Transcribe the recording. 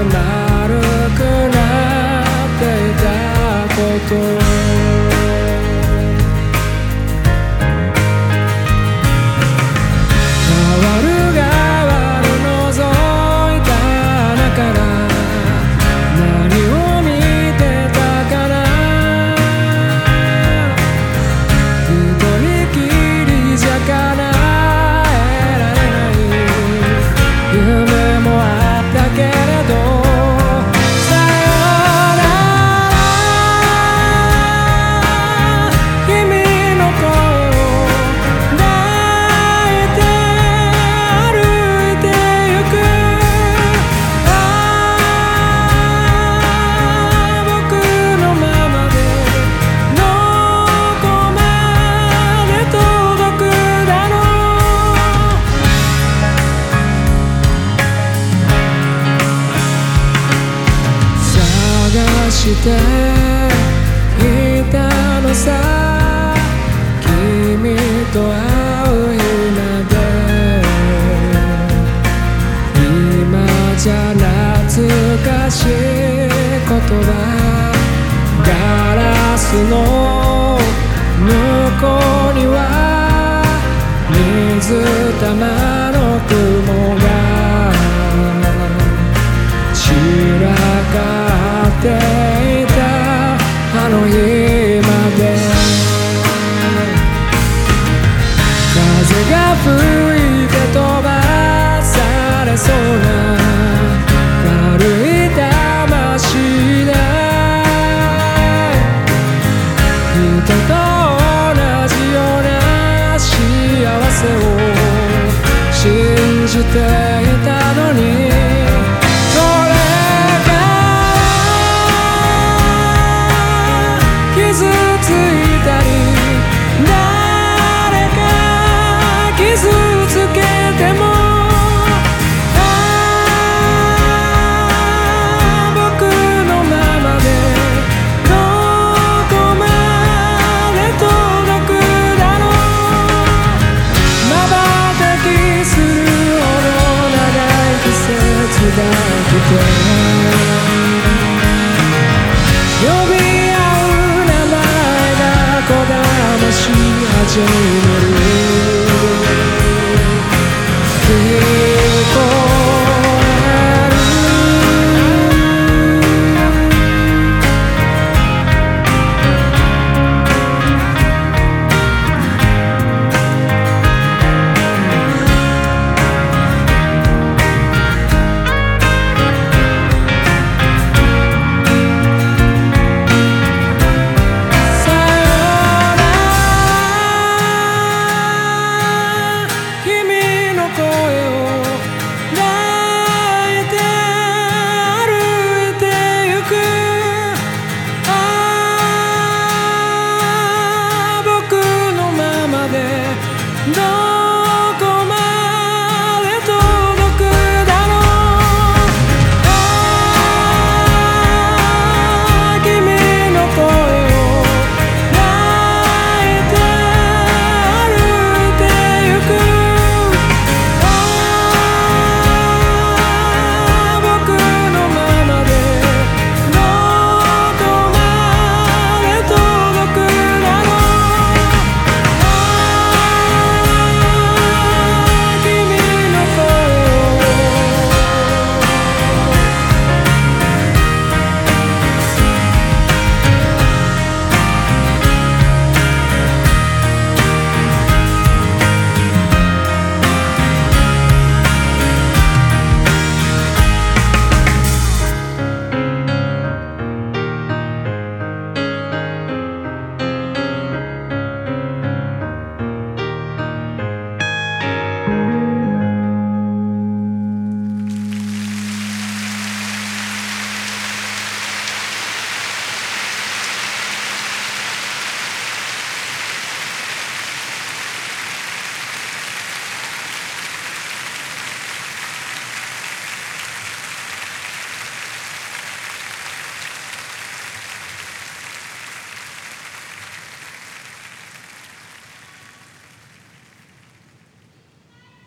alive. していたのさ君と会う日まで。今じゃ懐かしい言葉。ガラスの向こうには水玉の雲あの日まで。風が吹いて飛ばされそうな。軽い魂だ人と同じような幸せを信じて。節が来て呼び合う名前がこだまし始める